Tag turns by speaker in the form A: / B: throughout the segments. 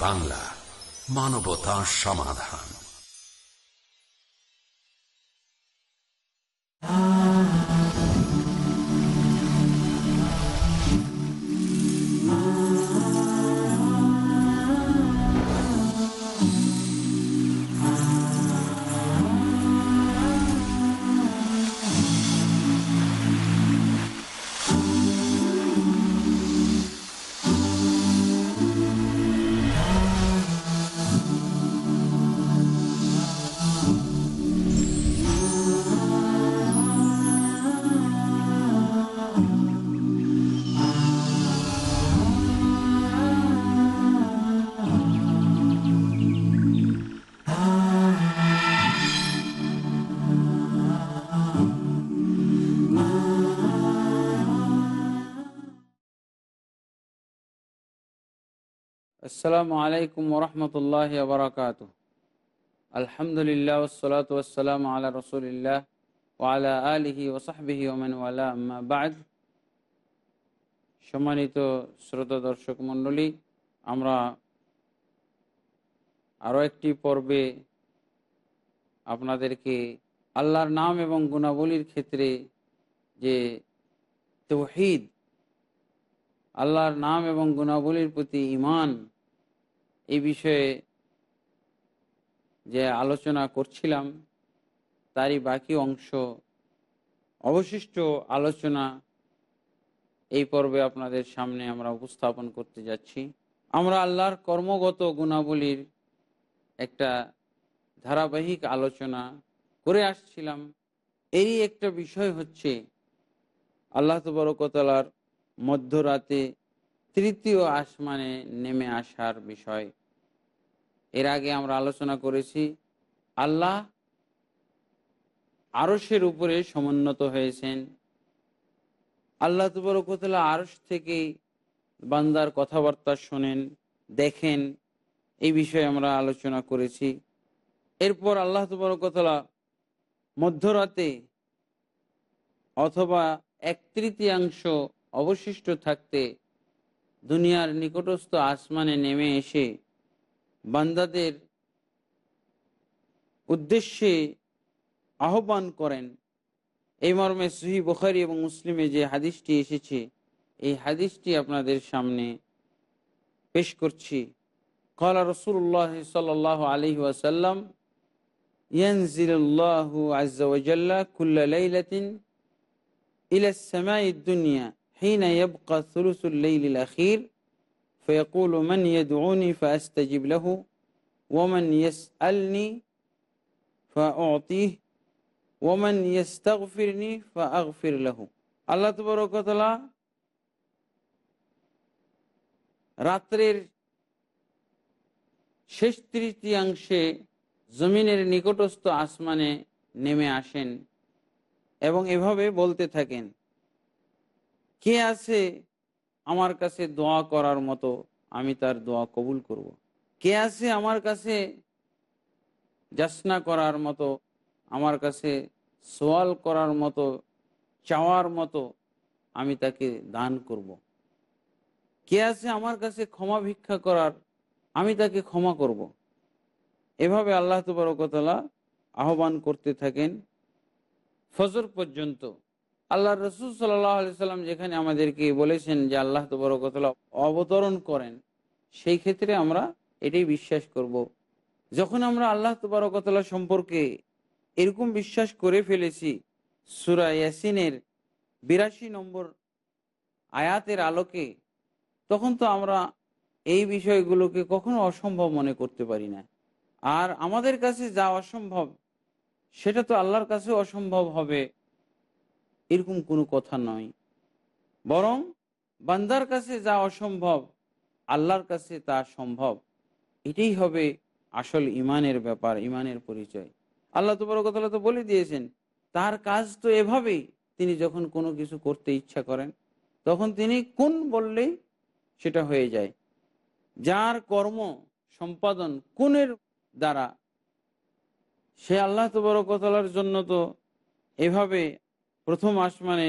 A: বাংলা মানবতা সমাধান।
B: আসসালামু আলাইকুম ওরহমতুল্লাহ বরকাত আলহামদুলিল্লাহ ওসলাত ওসালাম রসুলিল্লাহ ওয়ালা আলিহি ওসাহবিহি সম্মানিত শ্রোতা দর্শক মণ্ডলী, আমরা আরও একটি পর্বে আপনাদেরকে আল্লাহর নাম এবং গুণাবলীর ক্ষেত্রে যে তৌহিদ, আল্লাহর নাম এবং গুণাবলীর প্রতি ইমান এই বিষয়ে যে আলোচনা করছিলাম, তারই বাকি অংশ, অবশিষ্ট আলোচনা এই পর্বে আপনাদের সামনে আমরা উপস্থাপন করতে যাচ্ছি। আমরা আল্লাহর কর্মগত গুণাবলীর একটা ধারাবাহিক আলোচনা করে আসছিলাম। এরই একটা বিষয় হচ্ছে, আল্লাহ তবরকতলার মধ্যরাতে তৃতীয় আসমানে নেমে আসার বিষয়। এর আগে আমরা আলোচনা করেছি, আল্লাহ আরসের উপরে সমুন্নত হয়েছেন। আল্লাহ তবরকতলা আরস থেকে বান্দার কথাবার্তা শোনেন, দেখেন। এই বিষয়ে আমরা আলোচনা করেছি। এরপর আল্লাহ তবরকতলা মধ্যরাতে অথবা এক তৃতীয়াংশ অবশিষ্ট থাকতে দুনিয়ার নিকটস্থ আসমানে নেমে এসে বান্দাদের উদ্দেশ্যে আহ্বান করেন। এই মর্মে সহি বখারি এবং মুসলিমে যে হাদিসটি এসেছে, এই হাদিসটি আপনাদের সামনে পেশ করছি। কলা রসুল্লাহ সাল আলহি ওয়াসাল্লাম ইয়ানজিল্লাহু ওয়াজাল্লা কুল্লা লাইলাতিন ইলা সামাই দুনিয়া حين يبقى ثلث الليل الأخير فيقول من يدعوني فأستجب له ومن يسألني فأعطيه ومن يستغفرني فأغفر له আল্লাহ তবরকতলা রাত্রের শেষ তৃতীয়াংশে জমিনের নিকটস্থ আসমানে নেমে আসেন এবং এভাবে বলতে থাকেন কে আছে আমার কাছে দোয়া করার মতো আমি তার দোয়া কবুল করব। কে আছে আমার কাছে যাসনা করার মতো, আমার কাছে সোয়াল করার মতো, চাওয়ার মতো আমি তাকে দান করব। কে আছে আমার কাছে ক্ষমা ভিক্ষা করার, আমি তাকে ক্ষমা করব। এভাবে আল্লাহ তবরকতলা আহ্বান করতে থাকেন ফজর পর্যন্ত আল্লাহ রসুল সাল্লাম যেখানে আমাদেরকে বলেছেন যে আল্লাহ তবরকতলা অবতরণ করেন, সেই ক্ষেত্রে আমরা এটাই বিশ্বাস করব। যখন আমরা আল্লাহ তবরকতলা সম্পর্কে এরকম বিশ্বাস করে ফেলেছি, সুরা ইয়াসিনের বিরাশি নম্বর আয়াতের আলোকে, তখন তো আমরা এই বিষয়গুলোকে কখনো অসম্ভব মনে করতে পারি না আর আমাদের কাছে যা অসম্ভব, সেটা তো আল্লাহর কাছে অসম্ভব হবে এরকম কোনো কথা নয়। বরং বান্দার কাছে যা অসম্ভব, আল্লাহর কাছে তা সম্ভব। এটাই হবে আসল ইমানের ব্যাপার, ইমানের পরিচয়। আল্লাহ তো বড় কথা তো বলে দিয়েছেন, তার কাজ তো এভাবেই তিনি যখন কোনো কিছু করতে ইচ্ছা করেন, তখন তিনি কোন বললেই সেটা হয়ে যায়। যার কর্ম সম্পাদন কোনের দ্বারা? সে আল্লাহ তো তবরকতলার জন্য তো এভাবে প্রথম আসমানে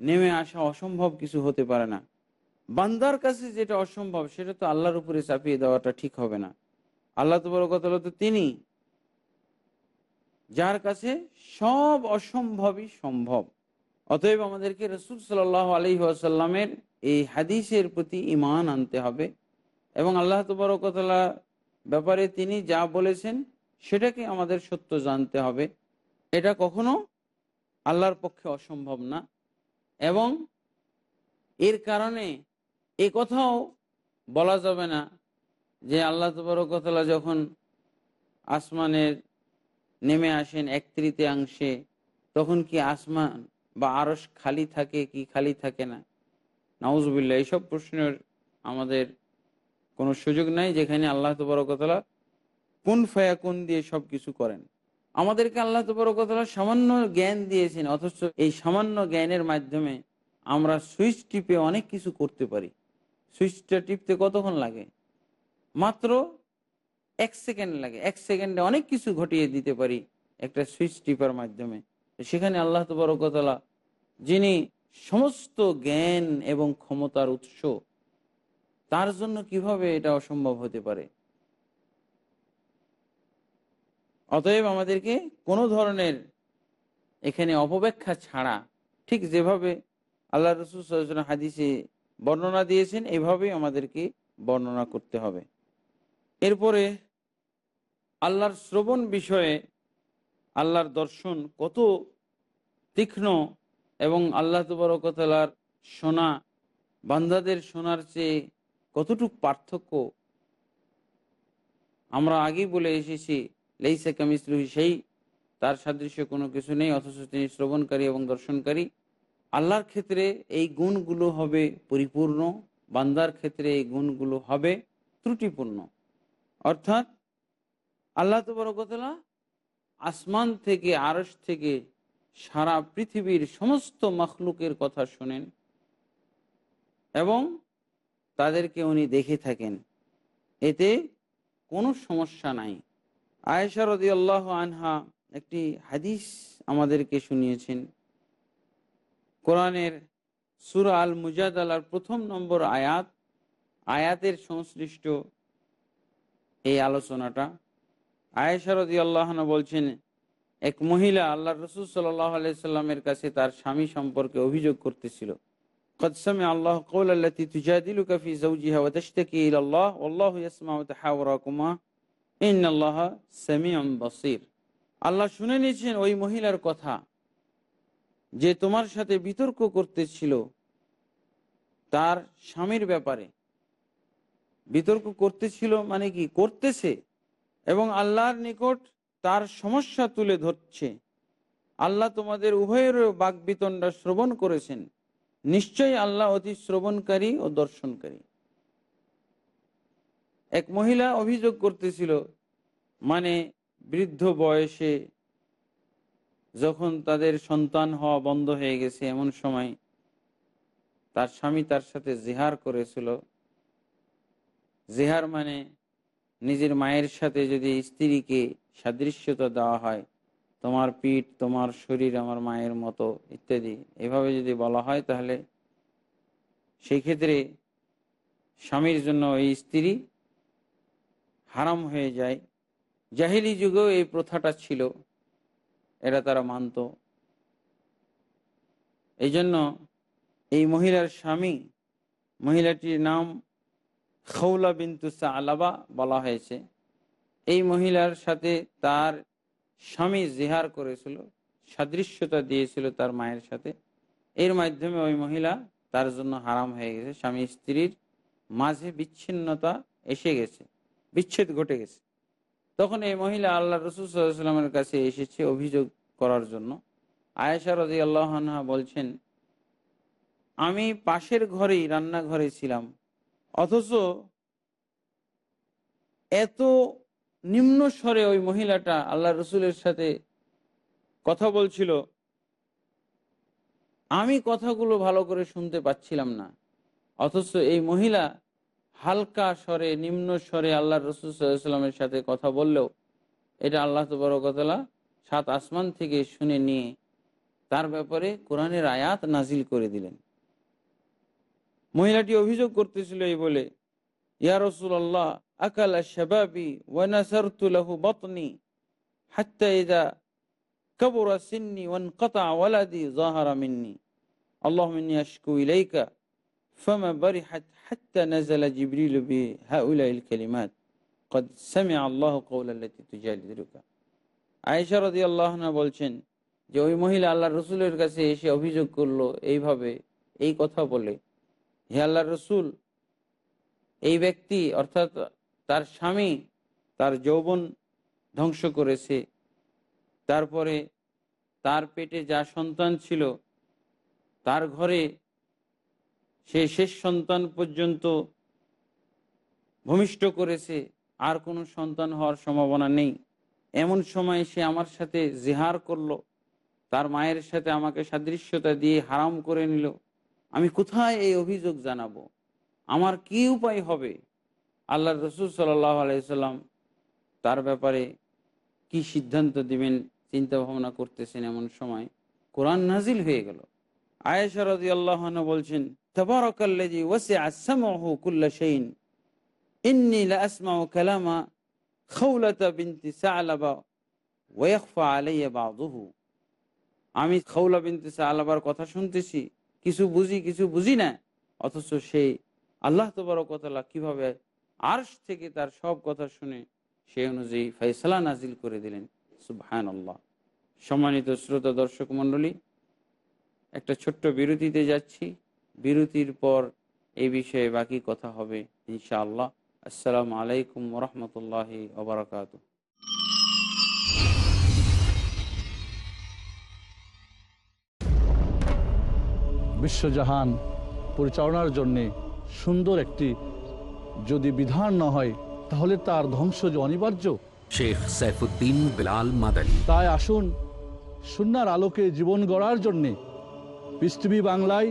B: নেমে আসা অসম্ভব কিছু হতে পারে না। বান্দার কাছে যেটা অসম্ভব, সেটা তো আল্লাহর উপরে চাপিয়ে দেওয়াটা ঠিক হবে না। আল্লাহ তো বড় কথা তো তিনি যার কাছে সব অসম্ভবই সম্ভব। অতএব আমাদেরকে রসুল সাল আলি আসাল্লামের এই হাদিসের প্রতি ইমান আনতে হবে এবং আল্লাহ তবরকতলা ব্যাপারে তিনি যা বলেছেন, সেটাকে আমাদের সত্য জানতে হবে। এটা কখনো আল্লাহর পক্ষে অসম্ভব না। এবং এর কারণে এ কথাও বলা যাবে না যে আল্লাহ তবরকতলা যখন আসমানের নেমে আসেন এক তৃতীয়াংশে, তখন কি আসমান বা আরস খালি থাকে কি খালি থাকে না? নাউজবিল্লা এইসব প্রশ্নের আমাদের কোনো সুযোগ নাই যেখানে আল্লাহ তবরকতলা কোন ফায়া কোন দিয়ে সব কিছু করেন। আমাদেরকে আল্লাহ তবরকতলা সামান্য জ্ঞান দিয়েছেন, অথচ এই সামান্য জ্ঞানের মাধ্যমে আমরা সুইচ টিপে অনেক কিছু করতে পারি। সুইচটা টিপতে কতক্ষণ লাগে? মাত্র এক সেকেন্ড লাগে। এক সেকেন্ডে অনেক কিছু ঘটিয়ে দিতে পারি একটা সুইচ টিপার মাধ্যমে। সেখানে আল্লাহ তবরকতলা যিনি সমস্ত জ্ঞান এবং ক্ষমতার উৎস, তার জন্য কীভাবে এটা অসম্ভব হতে পারে? অতএব আমাদেরকে কোনো ধরনের এখানে অপব্যাখ্যা ছাড়া ঠিক যেভাবে আল্লাহ রসুল হাদিসে বর্ণনা দিয়েছেন, এভাবেই আমাদেরকে বর্ণনা করতে হবে। এরপরে আল্লাহর শ্রবণ বিষয়ে আল্লাহর দর্শন কত তীক্ষ্ণ এবং আল্লাহ তবরকতালার শোনা বান্দাদের শোনার চেয়ে কতটুক পার্থক্য? আমরা আগেই বলে এসেছি লেইসা কামিসলুহি সেই, তার সাদৃশ্য কোনো কিছু নেই, অথচ তিনি শ্রবণকারী এবং দর্শনকারী। আল্লাহর ক্ষেত্রে এই গুণগুলো হবে পরিপূর্ণ, বান্দার ক্ষেত্রে এই গুণগুলো হবে ত্রুটিপূর্ণ। অর্থাৎ আল্লাহ তো তবরকতলা আসমান থেকে আরস থেকে সারা পৃথিবীর সমস্ত মখলুকের কথা শোনেন এবং তাদেরকে উনি দেখে থাকেন। এতে কোনো সমস্যা নাই। আয়েশা রদি আল্লাহ আনহা একটি হাদিস আমাদেরকে শুনিয়েছেন। কোরআনের সুরা আল মুজাদ আলার প্রথম নম্বর আয়াত, আয়াতের সংশ্লিষ্ট এই আলোচনাটা। আয়েশারদি আল্লাহন বলছেন, এক মহিলা আল্লাহ রসুল সাল্লাহ আলাইসাল্লামের কাছে তার স্বামী সম্পর্কে অভিযোগ করতেছিল। কদসমে আল্লাহ কৌল আল্লাহ তুজাদিলু কফি জৌজিহা ওয়াতাশতাকি ইলাল্লাহ, ওয়াল্লাহু ইয়াসমাউ তাহাওয়ারাকুমা ইন্নাল্লাহ সামিউন বাসীর। আল্লাহ শুনে নিয়েছেন ওই মহিলার কথা যে তোমার সাথে বিতর্ক করতেছিল তার স্বামীর ব্যাপারে। বিতর্ক করতেছিল মানে কি? করতেছে এবং আল্লাহর নিকট তার সমস্যা তুলে ধরছে। আল্লাহ তোমাদের উভয়ের বাকবিতনটা শ্রবণ করেছেন। নিশ্চয়ই আল্লাহ অতি শ্রবণকারী ও দর্শনকারী। এক মহিলা অভিযোগ করতেছিল মানে বৃদ্ধ বয়সে যখন তাদের সন্তান হওয়া বন্ধ হয়ে গেছে, এমন সময় তার স্বামী তার সাথে জেহার করেছিল। জেহার মানে নিজের মায়ের সাথে যদি স্ত্রীকে সাদৃশ্যতা দেওয়া হয়, তোমার পিঠ, তোমার শরীর আমার মায়ের মতো, ইত্যাদি, এভাবে যদি বলা হয়, তাহলে সেই ক্ষেত্রে স্বামীর জন্য ওই স্ত্রী হারাম হয়ে যায়। জাহিলি যুগেও এই প্রথাটা ছিল, এটা তারা মানত। এই জন্য এই মহিলার স্বামী, মহিলাটির নাম খৌলা বিন্তু আলাবা বলা হয়েছে। এই মহিলার সাথে তার স্বামী জেহার করেছিল, সাদৃশ্যতা দিয়েছিল তার মায়ের সাথে। এর মাধ্যমে ওই মহিলা তার জন্য হারাম হয়ে গেছে, স্বামী স্ত্রীর মাঝে বিচ্ছিন্নতা এসে গেছে। বিচ্ছেদ ঘটে গেছে। তখন এই মহিলা আল্লাহ রসুলামের কাছে এসেছে অভিযোগ করার জন্য। আয়েশা রাজি আল্লাহ বলছেন, আমি পাশের ঘরেই রান্নাঘরে ছিলাম, অথচ এত নিম্ন স্বরে ওই মহিলাটা আল্লাহ রসুলের সাথে কথা বলছিল। আমি কথাগুলো ভালো করে শুনতে পাচ্ছিলাম না, অথচ এই মহিলা হালকা স্বরে, নিম্ন স্বরে আল্লাহ রসুল সাল্লামের সাথে কথা বললেও এটা আল্লাহ তবরকতলা সাত আসমান থেকে শুনে নিয়ে তার ব্যাপারে কোরআনের আয়াত নাজিল করে দিলেন। মহিলাটি অভিযোগ করতেছিল এই বলে, ইয়া রসুল্লাহ আকালা শাবাবি ওয়ানাসারতুলাহু বতনি হাত্তা ইদা কবরা সিন্নি ওয়ান কতা ওয়ালাদি জাহারা মিন্নি। আল্লাহ মিন্নি আশকু ইলাইকা فما برحت حتى نزل جبريل بهؤلاء الكلمات قد سمع الله قول التي تجادلك আয়েশা রদি আল্লাহ বলছেন যে ওই মহিলা আল্লাহ রসুলের কাছে এসে অভিযোগ করলো এইভাবে এই কথা বলে হে আল্লাহ রসুল এই ব্যক্তি অর্থাৎ তার স্বামী তার যৌবন ধ্বংস করেছে তারপরে তার পেটে যা সন্তান ছিল তার ঘরে সে শেষ সন্তান পর্যন্ত ভূমিষ্ঠ করেছে, আর কোনো সন্তান হওয়ার সম্ভাবনা নেই। এমন সময় সে আমার সাথে জেহার করল, তার মায়ের সাথে আমাকে সাদৃশ্যতা দিয়ে হারাম করে নিল। আমি কোথায় এই অভিযোগ জানাব? আমার কি উপায় হবে? আল্লাহ রসুল সাল্লাহ আলাইসাল্লাম তার ব্যাপারে কি সিদ্ধান্ত দিবেন চিন্তা ভাবনা করতেছেন এমন সময় কোরআন নাজিল হয়ে গেল। আয়েশা রদি আল্লাহ বলছেন কালামা বাদুহু। আমি খৌলা বিনতি সালাবার কথা শুনতেছি, কিছু বুঝি কিছু বুঝি না, অথচ সেই আল্লাহ তবরকতলা কীভাবে আর্শ থেকে তার সব কথা শুনে সে অনুযায়ী ফয়সালা নাজিল করে দিলেন। সুবহান আল্লাহ সম্মানিত শ্রোতা দর্শক মণ্ডলী, একটা ছোট্ট বিরতিতে যাচ্ছি। বিরতির পর এই বিষয়ে বাকি কথা হবে ইনশাআল্লাহ। আসসালামু আলাইকুম রহমতুল্লাহ ওবরাকাত
C: বিশ্বজাহান পরিচালনার জন্যে সুন্দর একটি যদি বিধান না হয় তাহলে তার ধ্বংস যে অনিবার্য।
A: শেখ সাইফুদ্দিন বিলাল মাদানী।
C: তাই আসুন সুনার আলোকে জীবন গড়ার জন্যে পৃথিবী বাংলায়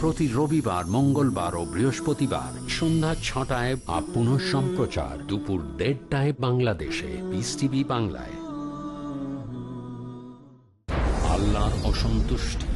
A: প্রতি রবিবার, মঙ্গলবার ও বৃহস্পতিবার সন্ধ্যা ছটায় বা পুনঃ সম্প্রচার দুপুর দেড়টায় বাংলাদেশে। পিস টিভি বাংলায়। আল্লাহর অসন্তুষ্টি।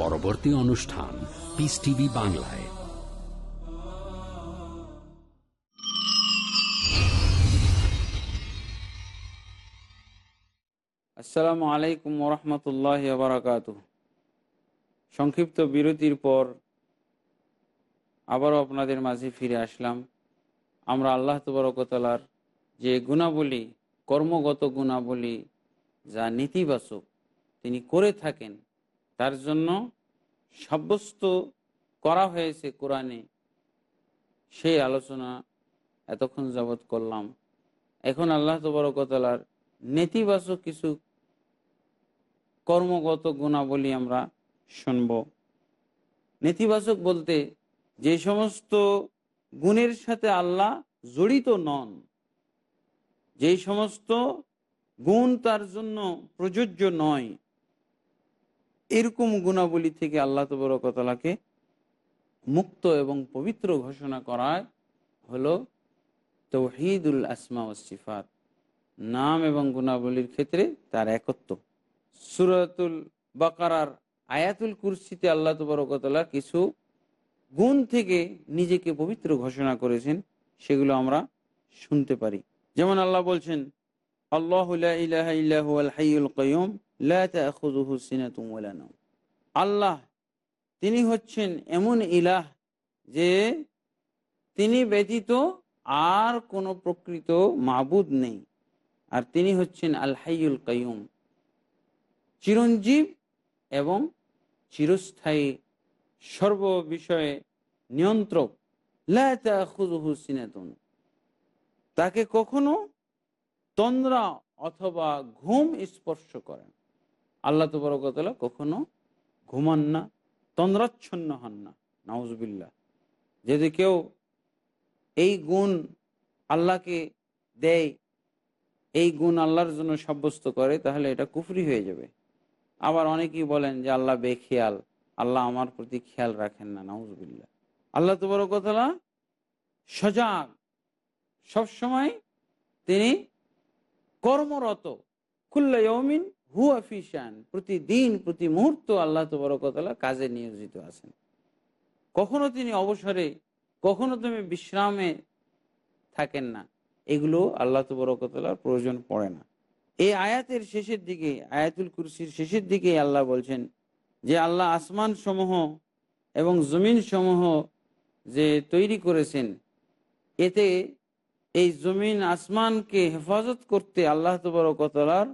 A: পরবর্তী অনুষ্ঠান পিস টিভি বাংলায়।
B: আসসালামু আলাইকুম ওরহমতুল্লাহ বারাকাত সংক্ষিপ্ত বিরতির পর আবারও আপনাদের মাঝে ফিরে আসলাম। আমরা আল্লাহ তবরকতলার যে গুণাবলী, কর্মগত গুণাবলী যা নেতিবাচক তিনি করে থাকেন তার জন্য সাব্যস্ত করা হয়েছে কোরআনে। সেই আলোচনা এতক্ষণ যাবৎ করলাম। এখন আল্লাহ তবরকতলার নেতিবাচক কিছু কর্মগত গুণাবলী আমরা শুনব। নেতিবাচক বলতে যে সমস্ত গুণের সাথে আল্লাহ জড়িত নন যেই সমস্ত গুণ তার জন্য প্রযোজ্য নয় এরকম গুণাবলী থেকে আল্লাহ তবরকতলাকে মুক্ত এবং পবিত্র ঘোষণা করায় হলো তৌহিদুল আসমা ও সিফাত। নাম এবং গুণাবলীর ক্ষেত্রে তার একত্ব। সুরাতুল বাকারার আয়াতুল কুরসিতে আল্লাহ তবরকতলা কিছু গুণ থেকে নিজেকে পবিত্র ঘোষণা করেছেন, সেগুলো আমরা শুনতে পারি। যেমন আল্লাহ বলছেন, আল্লাহ আল্লাহ, তিনি হচ্ছেন এমন ইলাহ যে তিনি ব্যতীত আর কোনো প্রকৃত মাবুদ নেই। আর তিনি হচ্ছেন আল কাইম চিরঞ্জীব এবং চিরস্থায়ী, সর্ব বিষয়ে নিয়ন্ত্রক। সিনাতুন। তাকে কখনো তন্দ্রা অথবা ঘুম স্পর্শ করেন আল্লাহ তবরকতলা কখনো ঘুমান না, তন্দ্রাচ্ছন্ন হন না নাউজবিল্লা যদি কেউ এই গুণ আল্লাহকে দেয়, এই গুণ আল্লাহর জন্য সাব্যস্ত করে, তাহলে এটা কুফরি হয়ে যাবে। আবার অনেকেই বলেন যে, আল্লাহ বেখেয়াল, আল্লাহ আমার প্রতি খেয়াল রাখেন না নাউজবিল্লা আল্লাহ তবরকতলা সজাগ। সবসময় তিনি কর্মরত। খুল্লা ইয়মিন হু আফিসান প্রতিদিন প্রতি মুহূর্ত আল্লাহ তবরকতলা কাজে নিয়োজিত আছেন। কখনো তিনি অবসরে, কখনো তুমি বিশ্রামে থাকেন না। এগুলো আল্লাহ তবরকতলার প্রয়োজন পড়ে না। এই আয়াতের শেষের দিকে, আয়াতুল কুরসির শেষের দিকে আল্লাহ বলছেন যে, আল্লাহ আসমান সমূহ এবং জমিন সমূহ যে তৈরি করেছেন, এতে এই জমিন আসমানকে হেফাজত করতে আল্লাহ তবরকতলার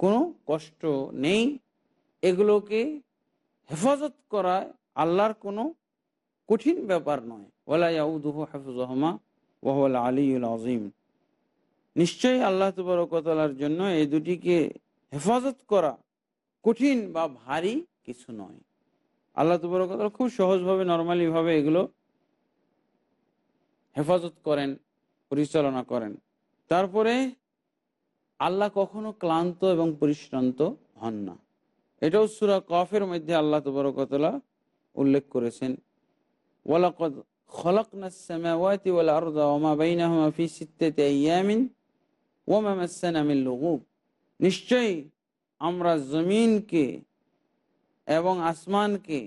B: কোনো কষ্ট নেই। এগুলোকে হেফাজত করা আল্লাহর কোনো কঠিন ব্যাপার নয়। ওলাইউদুহ হাফুজহমা ওহল আলীউল আজিম নিশ্চয়ই আল্লাহ তবরকতলার জন্য এই দুটিকে হেফাজত করা কঠিন বা ভারী কিছু নয়। আল্লাহ তবরকতলা খুব সহজভাবে, নর্মালিভাবে এগুলো হেফাজত করেন, পরিচালনা করেন। তারপরে আল্লাহ কখনো ক্লান্ত এবং পরিশ্রান্ত হন না এটাও সুরা কফের মধ্যে আল্লাহ তবরকতলা উল্লেখ করেছেন ওয়ালাকদ খলকনা السماوات والأرض وما بينهما في ستة أيام وما مسنا من لغوب নিশ্চয়ই আমরা জমিনকে এবং আসমানকে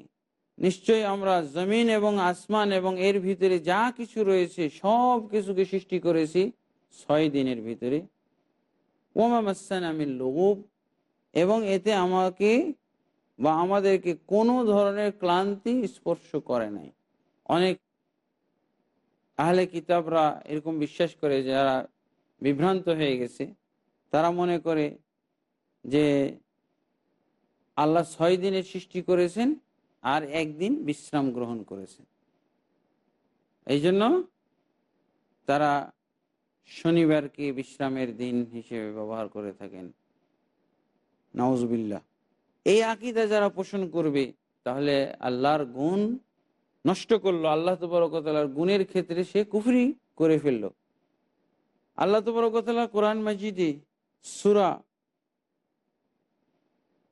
B: নিশ্চয়ই আমরা জমিন এবং আসমান এবং এর ভিতরে যা কিছু রয়েছে সব কিছুকে সৃষ্টি করেছি ছয় দিনের ভিতরে ওমা মাসান আমিল লগুব, এবং এতে আমাকে বা আমাদেরকে কোনো ধরনের ক্লান্তি স্পর্শ করে নাই। অনেক আহলে কিতাবরা এরকম বিশ্বাস করে যারা বিভ্রান্ত হয়ে গেছে, তারা মনে করে যে আল্লাহ ছয় দিনের সৃষ্টি করেছেন আর একদিন বিশ্রাম গ্রহণ করেছেন। এই জন্য তারা শনিবারকে বিশ্রামের দিন হিসেবে ব্যবহার করে থাকেন? নওয়াজবিল্লা এই আকিদা যারা পোষণ করবে, তাহলে আল্লাহর গুণ নষ্ট করল, আল্লাহ তবরকতালার গুণের ক্ষেত্রে সে কুফরি করে ফেলল। আল্লাহ তবরকতালা কোরআন মাজিদে সুরা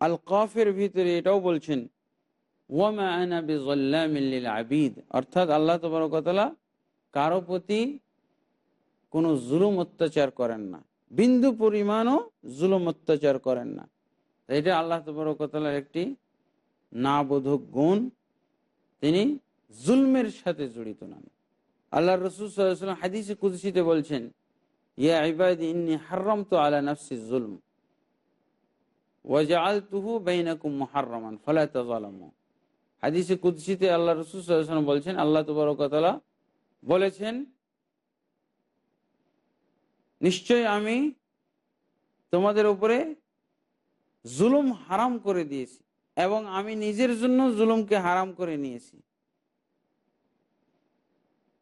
B: আল কফের ভিতরে এটাও বলছেন, ওয়ামা আনা বিজল্লামিল আবিদ। অর্থাৎ আল্লাহ তবরকতলা কারও প্রতি কোনো জুলুম অত্যাচার করেন না। বিন্দু পরিমাণও জুলুম অত্যাচার করেন না। এটা আল্লাহ তবরকতলার একটি না বোধক গুণ। তিনি জুলমের সাথে জড়িত নন। আল্লাহ রসুল সাল্লাম হাদিসে কুদসিতে বলছেন, ইয়া ইবাদ, ইন্নি হার্রম তো আলা নফসি জুলম। ওয়াজাল তুহু বেইনাকুম মুহাররমান, ফলা তাজালামু হাদিসে কুদসিতে আল্লাহ রসুল সাল্লাম বলছেন, আল্লাহ তবরকতলা বলেছেন নিশ্চয় আমি তোমাদের উপরে জুলুম হারাম করে দিয়েছি এবং আমি নিজের জন্য জুলুমকে হারাম করে নিয়েছি।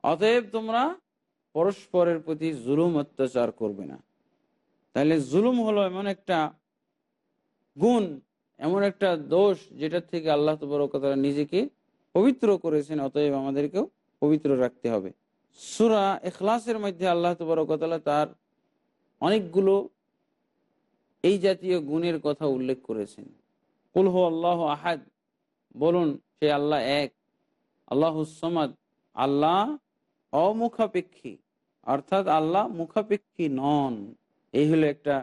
B: অতএব তোমরা পরস্পরের প্রতি জুলুম অত্যাচার করবে না। তাহলে জুলুম হলো এমন একটা গুণ, এমন একটা দোষ যেটার থেকে আল্লাহ তবরকতারা নিজেকে পবিত্র করেছেন, অতএব আমাদেরকেও পবিত্র রাখতে হবে। সুরা এখলাসের মধ্যে আল্লাহ তবরকতলা তার অনেকগুলো এই জাতীয় গুণের কথা উল্লেখ করেছেন। কুলহ আল্লাহ আহাদ, বলুন, সে আল্লাহ এক। আল্লাহ সমাদ, আল্লাহ অমুখাপেক্ষী, অর্থাৎ আল্লাহ মুখাপেক্ষী নন। এই হলো একটা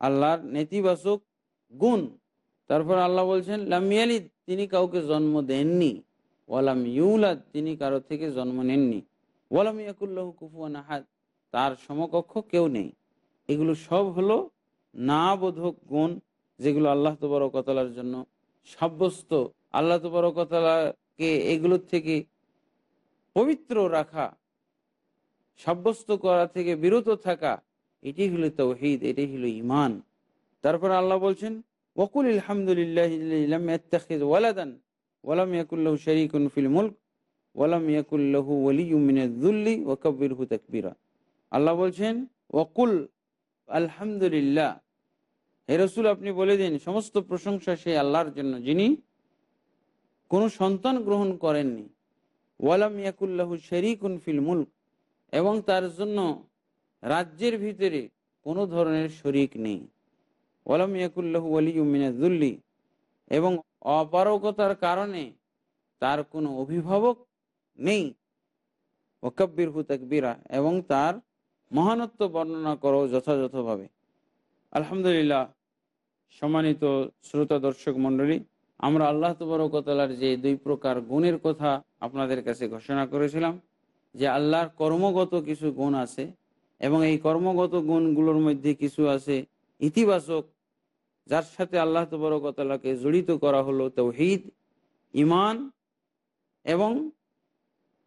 B: আল্লাহর নেতিবাচক গুণ। তারপর আল্লাহ বলছেন লামিয়ালিদ তিনি কাউকে জন্ম দেননি। ওয়ালাম ইউলাদ, তিনি কারও থেকে জন্ম নেননি। ওয়ালাম ইয়াকুল্লাহ কুফুয়ান আহাদ তার সমকক্ষ কেউ নেই। এগুলো সব হলো না বোধক গুণ যেগুলো আল্লাহ তবরকতলার জন্য সাব্যস্ত। আল্লাহ তবরকতলাকে এগুলোর থেকে পবিত্র রাখা, সাব্যস্ত করা থেকে বিরত থাকা এটি হলো তৌহিদ এটি হলো ইমান তারপর আল্লাহ বলছেন ওকুল আলহামদুলিল্লাহ ওয়ালাদান ওয়ালাম ইয়াকুল্লাহ শরিকুন ফিল ওয়ালাম ইয়াকুল্লাহু ওয়ালিউমিনুল্লি ওয়াকাব্বিরহু তাকবীরা। আল্লাহ বলছেন, ওয়াকুল আলহামদুলিল্লাহ। হে রসুল, আপনি বলে দিন, সমস্ত প্রশংসা সেই আল্লাহর জন্য, যিনি কোনো সন্তান গ্রহণ করেননি। ওয়ালাম ইয়াকুল্লাহু শরিকুন ফিল এবং তার জন্য রাজ্যের ভিতরে কোনো ধরনের শরিক নেই। ওয়ালাম ইয়াকুল্লাহু ওয়ালিউমিনাজুল্লি এবং অপারগতার কারণে তার কোনো অভিভাবক নেই। ওকাব্বির হু তাকবিরা, এবং তার মহানত্ব বর্ণনা করো যথাযথভাবে। আলহামদুলিল্লাহ, সম্মানিত শ্রোতা দর্শক মণ্ডলী, আমরা আল্লাহ তবরকতলার যে দুই প্রকার গুণের কথা আপনাদের কাছে ঘোষণা করেছিলাম, যে আল্লাহর কর্মগত কিছু গুণ আছে এবং এই কর্মগত গুণগুলোর মধ্যে কিছু আছে ইতিবাচক, যার সাথে আল্লাহ তবরকতলাকে জড়িত করা হলো তৌহিদ ইমান এবং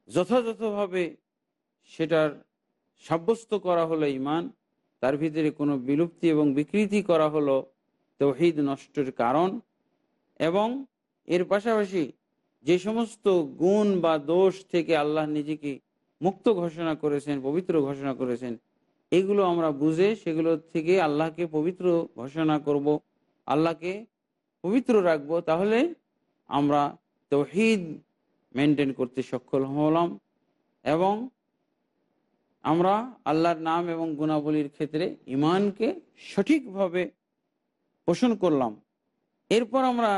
B: যথাযথভাবে সেটার সাব্যস্ত করা হলো ইমান তার ভিতরে কোনো বিলুপ্তি এবং বিকৃতি করা হলো তৌহিদ নষ্টের কারণ এবং এর পাশাপাশি যে সমস্ত গুণ বা দোষ থেকে আল্লাহ নিজেকে মুক্ত ঘোষণা করেছেন, পবিত্র ঘোষণা করেছেন, এগুলো আমরা বুঝে সেগুলো থেকে আল্লাহকে পবিত্র ঘোষণা করব, আল্লাহকে পবিত্র রাখব, তাহলে আমরা তৌহিদ মেনটেন করতে সক্ষম হলাম এবং আমরা আল্লাহর নাম এবং গুণাবলীর ক্ষেত্রে ইমানকে সঠিকভাবে পোষণ করলাম। এরপর আমরা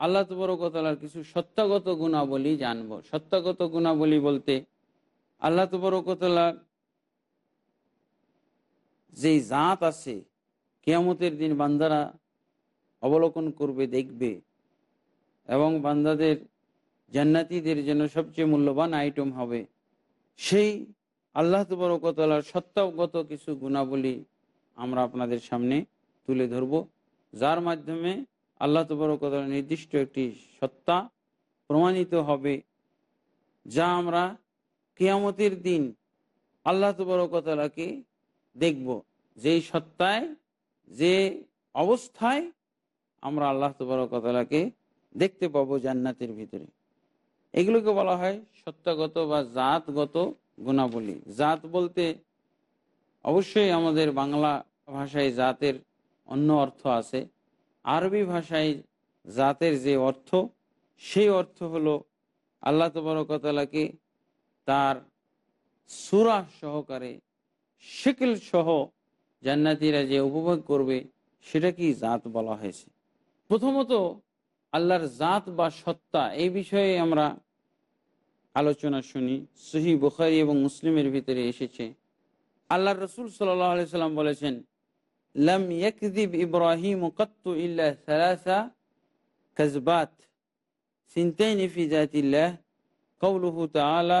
B: আল্লাহ তবরকতলার কিছু সত্যাগত গুণাবলী জানব। সত্যাগত গুণাবলী বলতে আল্লাহ তবরকতলার যেই জাত আছে, কেয়ামতের দিন বান্দারা অবলোকন করবে, দেখবে এবং বান্দাদের জান্নাতিদের জন্য সবচেয়ে মূল্যবান আইটেম হবে সেই আল্লাহ তবরকতলার সত্যাগত কিছু গুণাবলী আমরা আপনাদের সামনে তুলে ধরব, যার মাধ্যমে আল্লাহ তবরকতলার নির্দিষ্ট একটি সত্তা প্রমাণিত হবে, যা আমরা কেয়ামতের দিন আল্লাহ তবরকতলাকে দেখব। যেই সত্তায়, যে অবস্থায় আমরা আল্লাহ তবরকতলাকে দেখতে পাবো জান্নাতের ভিতরে। এগুলোকে বলা হয় সত্যাগত বা জাতগত গুণাবলী। জাত বলতে অবশ্যই আমাদের বাংলা ভাষায় জাতের অন্য অর্থ আছে। আরবি ভাষায় জাতের যে অর্থ, সেই অর্থ হলো আল্লাহ তবরকতলাকে তার সুরা সহকারে শেকেল সহ জান্নাতিরা যে উপভোগ করবে সেটা কি জাত বলা হয়েছে। প্রথমত আল্লাহর জাত বা সত্তা, এই বিষয়ে আমরা আলোচনা শুনি সহি বুখারি এবং মুসলিমের ভিতরে এসেছে। আল্লাহ রসুল সাল্লি সাল্লাম বলেছেন, লাম ইয়াকদিব ইব্রাহিম কত্তু ইল্লা সালাসা কজবাত সিনতাইন ফি জাতিল্লাহ কওলুহু তাআলা,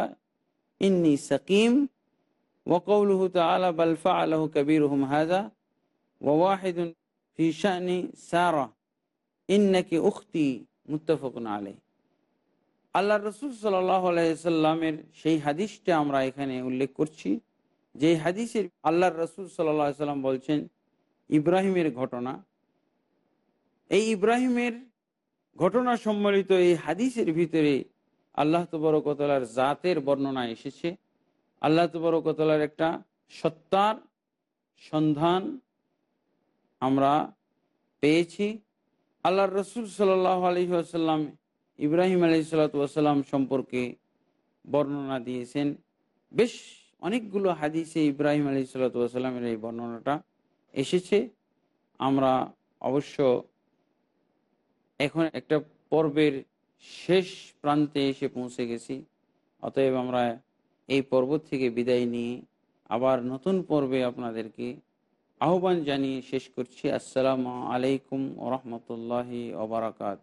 B: ইন্নি সাকিম ওয়া কওলুহু তাআলা, বাল ফাআলাহু কাবীরুহুম হাযা ওয়া ওয়াহিদুন ফি শানি সারা ইন্নাকি উখতি মুত্তাফাকুন আলাইহি আল্লাহ রসুল সাল্লামের সেই হাদিসটা আমরা এখানে উল্লেখ করছি। যে হাদিসের আল্লাহ রসুল সাল্লাম বলছেন, ইব্রাহিমের ঘটনা। এই ইব্রাহিমের ঘটনা সম্বলিত এই হাদিসের ভিতরে আল্লাহ তবরকতলার জাতের বর্ণনা এসেছে। আল্লাহ তবরকতলার একটা সত্তার সন্ধান আমরা পেয়েছি। আল্লাহ রসুল সাল্লাহ আলহি ইব্রাহিম আলহি সাল্লাম সম্পর্কে বর্ণনা দিয়েছেন। বেশ অনেকগুলো হাদিসে ইব্রাহিম আলহি সাল্লাতামের এই বর্ণনাটা এসেছে। আমরা অবশ্য এখন একটা পর্বের শেষ প্রান্তে এসে পৌঁছে গেছি। অতএব আমরা এই পর্ব থেকে বিদায় নিয়ে আবার নতুন পর্বে আপনাদেরকে আহ্বান জানিয়ে শেষ করছি। আসসালামু আলাইকুম ওরহমতুল্লাহি ওবরাকাত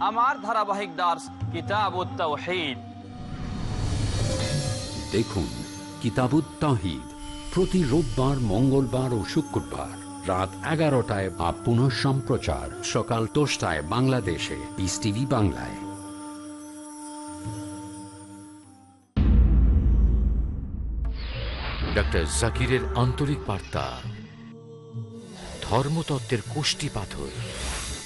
D: আমার ধারাবাহিক দার্স কিতাবুত তাওহীদ।
A: দেখুন কিতাবুত তাহিদ প্রতি রোববার মঙ্গলবার ও শুক্রবার রাত এগারোটায় বা পুনঃ সম্প্রচার সকাল দশটায় বাংলাদেশে পিস টিভি বাংলায়।
E: ডক্টর জাকিরের আন্তরিক বার্তা ধর্মতত্ত্বের কোষ্টি পাথর